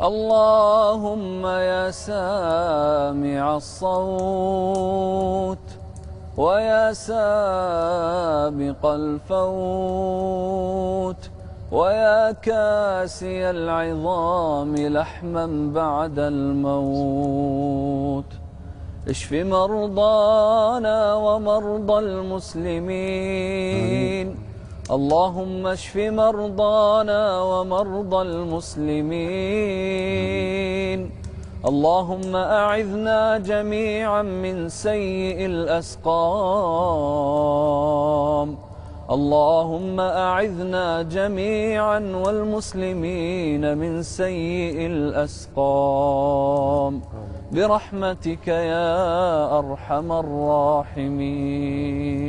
اللهم يا سامع الصوت ويا سابق الفوت ويا كاسي العظام لحما بعد الموت. اشف مرضانا ومرضى المسلمين. اللهم اشف مرضانا ومرضى المسلمين. اللهم أعذنا جميعا من سيء الأسقام. اللهم أعذنا جميعا والمسلمين من سيء الأسقام. برحمتك يا أرحم الراحمين.